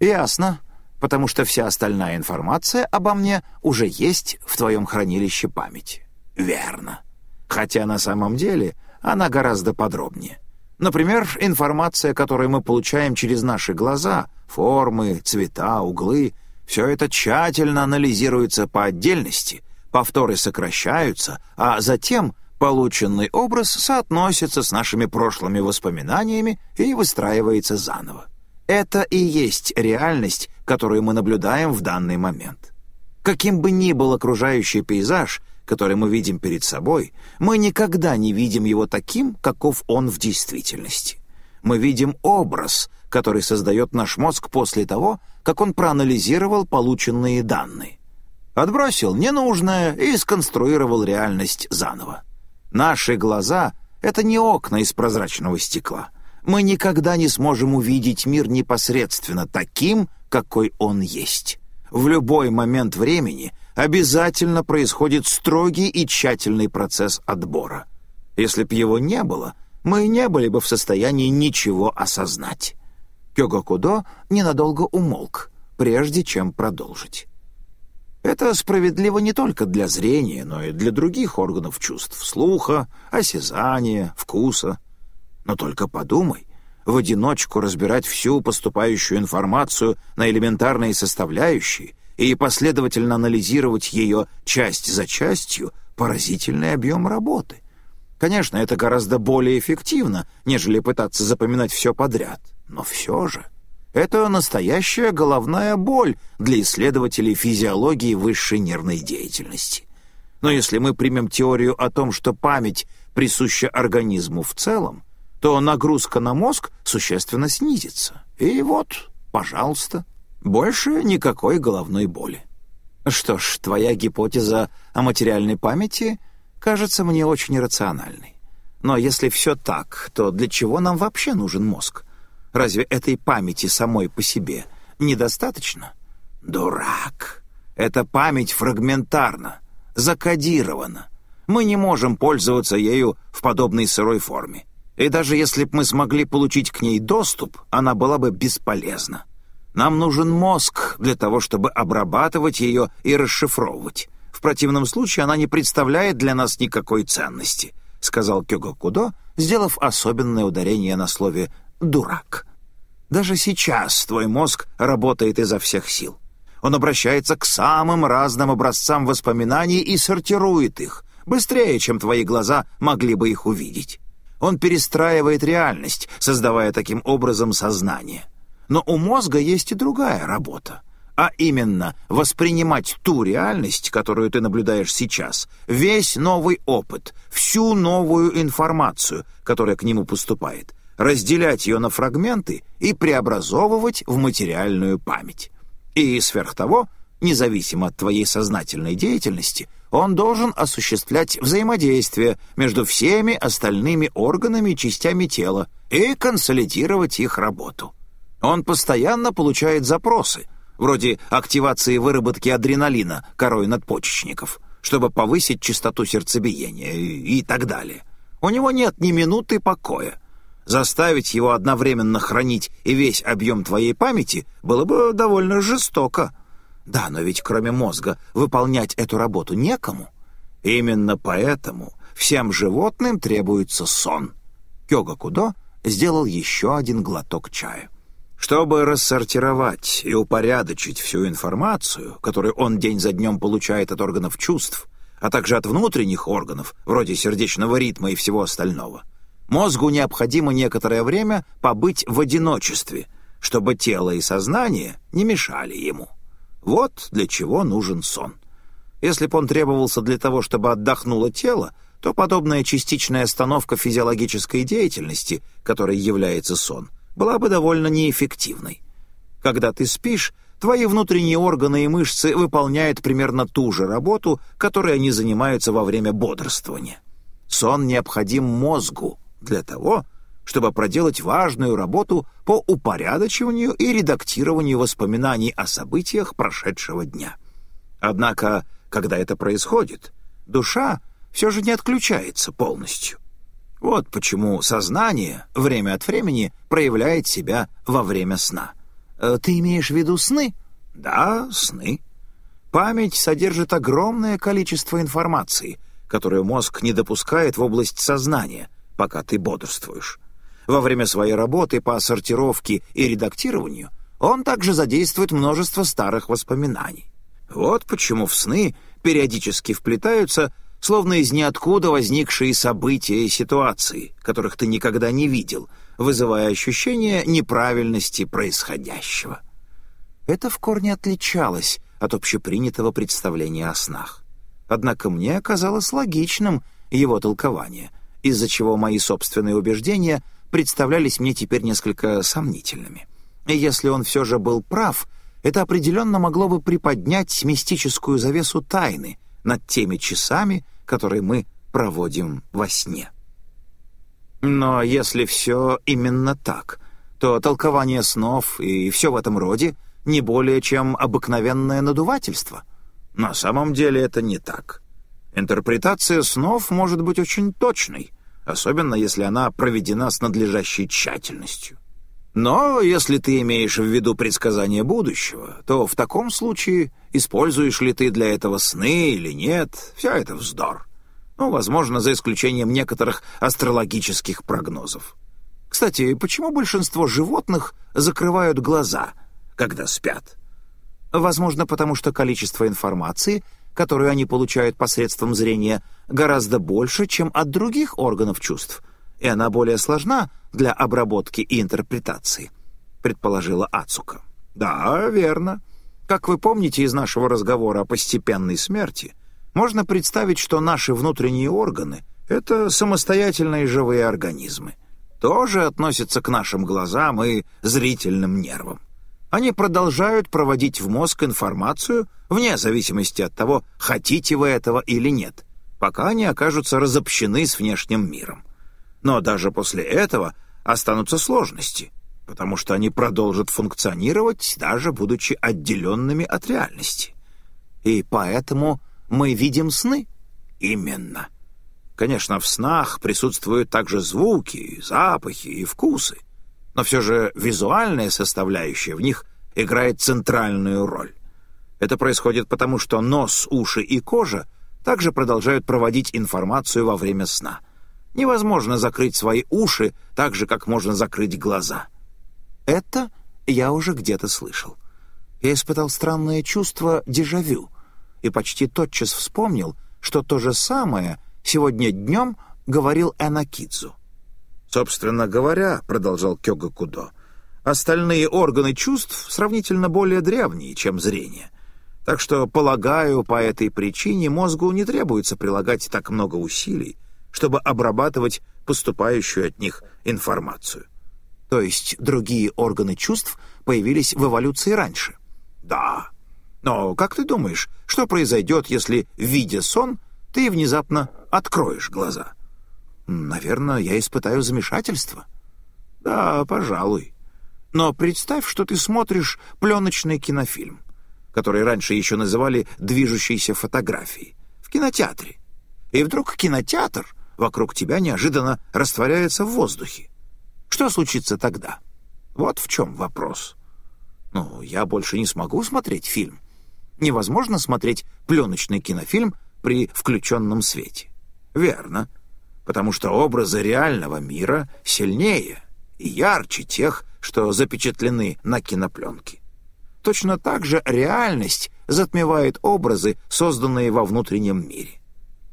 Ясно, потому что вся остальная информация обо мне уже есть в твоем хранилище памяти. Верно. Хотя на самом деле она гораздо подробнее. Например, информация, которую мы получаем через наши глаза, формы, цвета, углы, Все это тщательно анализируется по отдельности, повторы сокращаются, а затем полученный образ соотносится с нашими прошлыми воспоминаниями и выстраивается заново. Это и есть реальность, которую мы наблюдаем в данный момент. Каким бы ни был окружающий пейзаж, который мы видим перед собой, мы никогда не видим его таким, каков он в действительности. Мы видим образ, который создает наш мозг после того, как он проанализировал полученные данные. Отбросил ненужное и сконструировал реальность заново. Наши глаза — это не окна из прозрачного стекла. Мы никогда не сможем увидеть мир непосредственно таким, какой он есть. В любой момент времени обязательно происходит строгий и тщательный процесс отбора. Если б его не было, мы не были бы в состоянии ничего осознать. Кёгокудо ненадолго умолк, прежде чем продолжить. Это справедливо не только для зрения, но и для других органов чувств — слуха, осязания, вкуса. Но только подумай, в одиночку разбирать всю поступающую информацию на элементарные составляющие и последовательно анализировать ее часть за частью — поразительный объем работы. Конечно, это гораздо более эффективно, нежели пытаться запоминать все подряд. Но все же это настоящая головная боль для исследователей физиологии высшей нервной деятельности. Но если мы примем теорию о том, что память присуща организму в целом, то нагрузка на мозг существенно снизится. И вот, пожалуйста, больше никакой головной боли. Что ж, твоя гипотеза о материальной памяти кажется мне очень рациональной. Но если все так, то для чего нам вообще нужен мозг? Разве этой памяти самой по себе недостаточно? Дурак! Эта память фрагментарна, закодирована. Мы не можем пользоваться ею в подобной сырой форме. И даже если бы мы смогли получить к ней доступ, она была бы бесполезна. Нам нужен мозг для того, чтобы обрабатывать ее и расшифровывать. В противном случае она не представляет для нас никакой ценности», — сказал Кёго Кудо, сделав особенное ударение на слове «дурак». Даже сейчас твой мозг работает изо всех сил. Он обращается к самым разным образцам воспоминаний и сортирует их, быстрее, чем твои глаза могли бы их увидеть. Он перестраивает реальность, создавая таким образом сознание. Но у мозга есть и другая работа, а именно воспринимать ту реальность, которую ты наблюдаешь сейчас, весь новый опыт, всю новую информацию, которая к нему поступает, разделять ее на фрагменты и преобразовывать в материальную память. И сверх того, независимо от твоей сознательной деятельности, он должен осуществлять взаимодействие между всеми остальными органами и частями тела и консолидировать их работу. Он постоянно получает запросы, вроде активации выработки адреналина корой надпочечников, чтобы повысить частоту сердцебиения и, так далее. У него нет ни минуты покоя. Заставить его одновременно хранить и весь объем твоей памяти было бы довольно жестоко. Да, но ведь кроме мозга выполнять эту работу некому. Именно поэтому всем животным требуется сон. Кёга Кудо сделал еще один глоток чая. Чтобы рассортировать и упорядочить всю информацию, которую он день за днем получает от органов чувств, а также от внутренних органов, вроде сердечного ритма и всего остального — Мозгу необходимо некоторое время побыть в одиночестве, чтобы тело и сознание не мешали ему. Вот для чего нужен сон. Если бы он требовался для того, чтобы отдохнуло тело, то подобная частичная остановка физиологической деятельности, которой является сон, была бы довольно неэффективной. Когда ты спишь, твои внутренние органы и мышцы выполняют примерно ту же работу, которой они занимаются во время бодрствования. Сон необходим мозгу, для того, чтобы проделать важную работу по упорядочиванию и редактированию воспоминаний о событиях прошедшего дня. Однако, когда это происходит, душа все же не отключается полностью. Вот почему сознание время от времени проявляет себя во время сна. Э, ты имеешь в виду сны? Да, сны. Память содержит огромное количество информации, которую мозг не допускает в область сознания, пока ты бодрствуешь. Во время своей работы по сортировке и редактированию он также задействует множество старых воспоминаний. Вот почему в сны периодически вплетаются словно из ниоткуда возникшие события и ситуации, которых ты никогда не видел, вызывая ощущение неправильности происходящего. Это в корне отличалось от общепринятого представления о снах. Однако мне казалось логичным его толкование, из-за чего мои собственные убеждения представлялись мне теперь несколько сомнительными. И если он все же был прав, это определенно могло бы приподнять мистическую завесу тайны над теми часами, которые мы проводим во сне. Но если все именно так, то толкование снов и все в этом роде не более чем обыкновенное надувательство. На самом деле это не так. Интерпретация снов может быть очень точной, особенно если она проведена с надлежащей тщательностью. Но если ты имеешь в виду предсказание будущего, то в таком случае, используешь ли ты для этого сны или нет, все это вздор. Ну, возможно, за исключением некоторых астрологических прогнозов. Кстати, почему большинство животных закрывают глаза, когда спят? Возможно, потому что количество информации, которую они получают посредством зрения, гораздо больше, чем от других органов чувств — и она более сложна для обработки и интерпретации», — предположила Ацука. «Да, верно. Как вы помните из нашего разговора о постепенной смерти, можно представить, что наши внутренние органы — это самостоятельные живые организмы. Тоже относятся к нашим глазам и зрительным нервам. Они продолжают проводить в мозг информацию вне зависимости от того, хотите вы этого или нет, пока они окажутся разобщены с внешним миром. Но даже после этого останутся сложности, потому что они продолжат функционировать, даже будучи отделенными от реальности. И поэтому мы видим сны? Именно. Конечно, в снах присутствуют также звуки, запахи и вкусы, но все же визуальная составляющая в них играет центральную роль. Это происходит потому, что нос, уши и кожа также продолжают проводить информацию во время сна — Невозможно закрыть свои уши так же, как можно закрыть глаза. Это я уже где-то слышал. Я испытал странное чувство дежавю и почти тотчас вспомнил, что то же самое сегодня днем говорил Энакидзу. «Собственно говоря, — продолжал Кёга Кудо, — остальные органы чувств сравнительно более древние, чем зрение. Так что, полагаю, по этой причине мозгу не требуется прилагать так много усилий, чтобы обрабатывать поступающую от них информацию. То есть другие органы чувств появились в эволюции раньше? Да. Но как ты думаешь, что произойдет, если, видя сон, ты внезапно откроешь глаза? Наверное, я испытаю замешательство. Да, пожалуй. Но представь, что ты смотришь пленочный кинофильм, который раньше еще называли движущейся фотографией, в кинотеатре. И вдруг кинотеатр вокруг тебя неожиданно растворяется в воздухе. Что случится тогда? Вот в чем вопрос. Ну, я больше не смогу смотреть фильм. Невозможно смотреть пленочный кинофильм при включенном свете. Верно, потому что образы реального мира сильнее и ярче тех, что запечатлены на кинопленке. Точно так же реальность затмевает образы, созданные во внутреннем мире.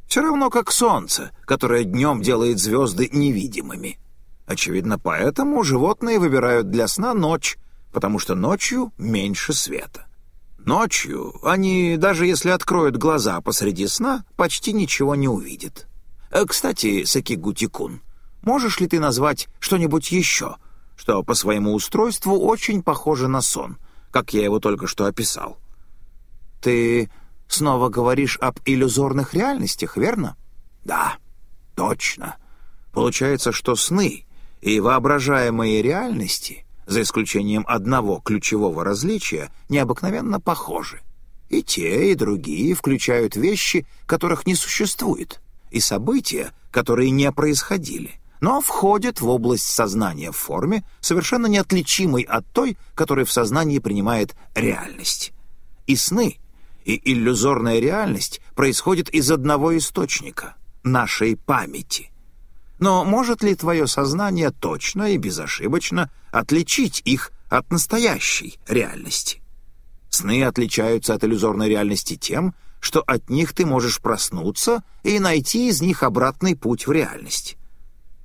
Все равно как солнце, которое днем делает звезды невидимыми. Очевидно, поэтому животные выбирают для сна ночь, потому что ночью меньше света. Ночью они, даже если откроют глаза посреди сна, почти ничего не увидят. Э, кстати, Сакигути-кун, можешь ли ты назвать что-нибудь еще, что по своему устройству очень похоже на сон, как я его только что описал? Ты снова говоришь об иллюзорных реальностях, верно? Да, точно. Получается, что сны и воображаемые реальности, за исключением одного ключевого различия, необыкновенно похожи. И те, и другие включают вещи, которых не существует, и события, которые не происходили, но входят в область сознания в форме, совершенно неотличимой от той, которая в сознании принимает реальность. И сны — и иллюзорная реальность происходит из одного источника — нашей памяти. Но может ли твое сознание точно и безошибочно отличить их от настоящей реальности. Сны отличаются от иллюзорной реальности тем, что от них ты можешь проснуться и найти из них обратный путь в реальность.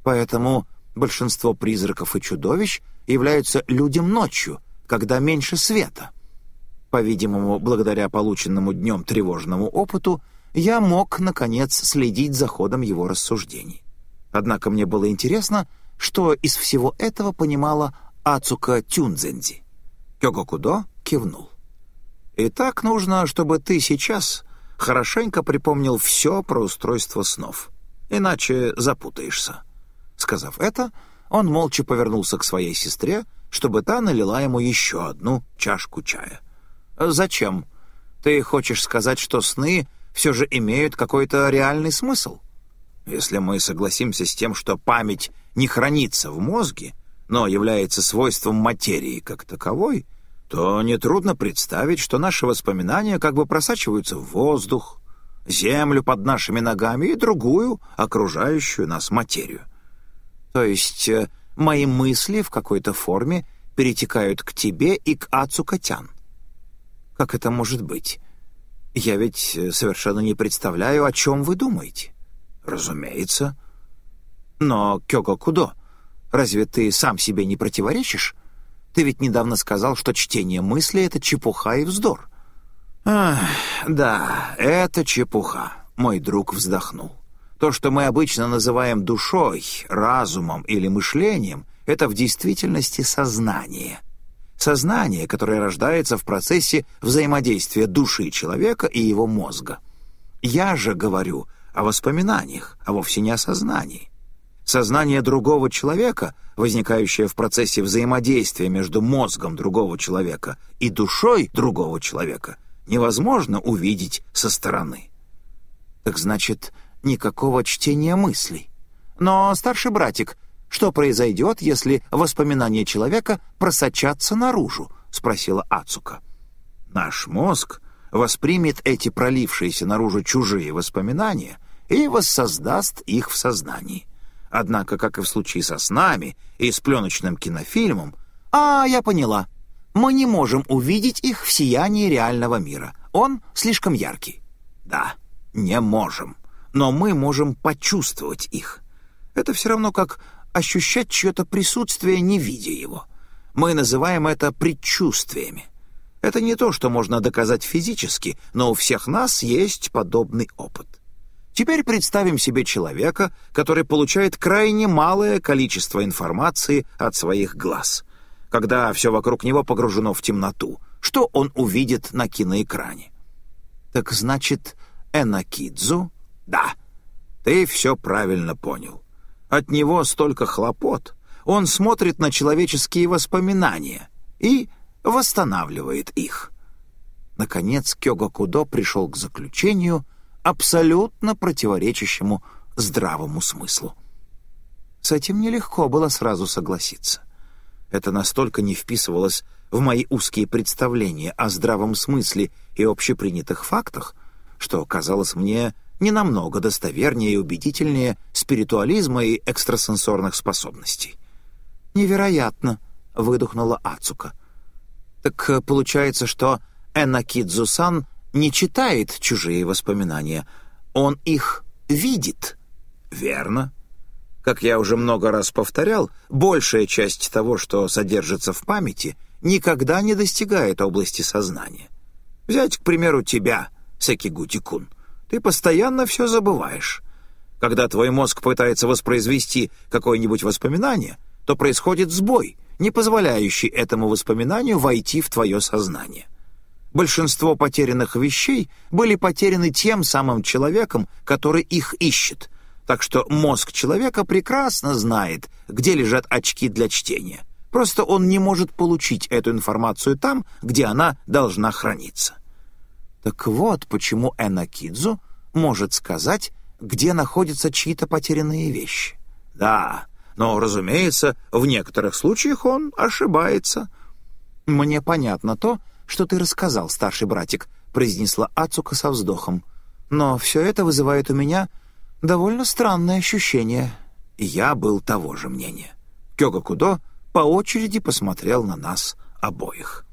Поэтому большинство призраков и чудовищ являются людям ночью, когда меньше света. По-видимому, благодаря полученному днем тревожному опыту, я мог, наконец, следить за ходом его рассуждений. Однако мне было интересно, что из всего этого понимала Ацука Тюнзензи. Кёгокудо кивнул. «И так нужно, чтобы ты сейчас хорошенько припомнил все про устройство снов, иначе запутаешься». Сказав это, он молча повернулся к своей сестре, чтобы та налила ему еще одну чашку чая. «Зачем? Ты хочешь сказать, что сны все же имеют какой-то реальный смысл? Если мы согласимся с тем, что память не хранится в мозге, но является свойством материи как таковой, то нетрудно представить, что наши воспоминания как бы просачиваются в воздух, землю под нашими ногами и другую, окружающую нас материю. То есть э, мои мысли в какой-то форме перетекают к тебе и к Ацу Котян. Как это может быть? Я ведь э, совершенно не представляю, о чем вы думаете. Разумеется. Но, Кёго Кудо, разве ты сам себе не противоречишь? Ты ведь недавно сказал, что чтение мысли — это чепуха и вздор. Ах, да, это чепуха, мой друг вздохнул. То, что мы обычно называем душой, разумом или мышлением, это в действительности сознание. Сознание, которое рождается в процессе взаимодействия души человека и его мозга. Я же говорю о воспоминаниях, а вовсе не о сознании. Сознание другого человека, возникающее в процессе взаимодействия между мозгом другого человека и душой другого человека, невозможно увидеть со стороны. Так значит, никакого чтения мыслей. Но, старший братик, что произойдет, если воспоминания человека просочатся наружу? Спросила Ацука. Наш мозг воспримет эти пролившиеся наружу чужие воспоминания и воссоздаст их в сознании. Однако, как и в случае со снами и с пленочным кинофильмом, «А, я поняла. Мы не можем увидеть их в сиянии реального мира. Он слишком яркий». «Да, не можем но мы можем почувствовать их. Это все равно как ощущать чье-то присутствие, не видя его. Мы называем это предчувствиями. Это не то, что можно доказать физически, но у всех нас есть подобный опыт. Теперь представим себе человека, который получает крайне малое количество информации от своих глаз. Когда все вокруг него погружено в темноту, что он увидит на киноэкране? Так значит, Энакидзу да, ты все правильно понял. От него столько хлопот. Он смотрит на человеческие воспоминания и восстанавливает их. Наконец Кёга Кудо пришел к заключению, абсолютно противоречащему здравому смыслу. С этим нелегко было сразу согласиться. Это настолько не вписывалось в мои узкие представления о здравом смысле и общепринятых фактах, что казалось мне не намного достовернее и убедительнее спиритуализма и экстрасенсорных способностей. «Невероятно!» — выдохнула Ацука. «Так э, получается, что Энакидзу-сан не читает чужие воспоминания, он их видит». «Верно. Как я уже много раз повторял, большая часть того, что содержится в памяти, никогда не достигает области сознания. Взять, к примеру, тебя, Секигути-кун. Ты постоянно все забываешь. Когда твой мозг пытается воспроизвести какое-нибудь воспоминание, то происходит сбой, не позволяющий этому воспоминанию войти в твое сознание. Большинство потерянных вещей были потеряны тем самым человеком, который их ищет. Так что мозг человека прекрасно знает, где лежат очки для чтения. Просто он не может получить эту информацию там, где она должна храниться. Так вот, почему Энакидзу может сказать, где находятся чьи-то потерянные вещи. Да, но, разумеется, в некоторых случаях он ошибается. «Мне понятно то, что ты рассказал, старший братик», — произнесла Ацука со вздохом. «Но все это вызывает у меня довольно странное ощущение». Я был того же мнения. Кёга Кудо по очереди посмотрел на нас обоих.